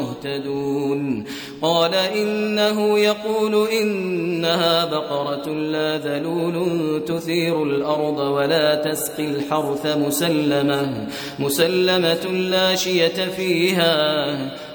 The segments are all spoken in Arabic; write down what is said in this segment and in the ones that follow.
الله لمهتدون قال إنه يقول إنها بقرة لا ذلول تثير الأرض ولا تسقي الحرث مسلمة مسلمة لا شية فيها.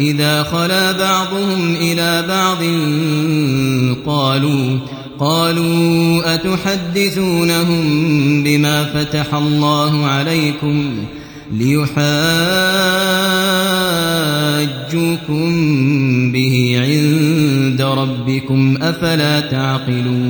وإذا خلا بعضهم إلى بعض قالوا قالوا أتحدثونهم بما فتح الله عليكم ليحاجوكم به عند ربكم أفلا تعقلون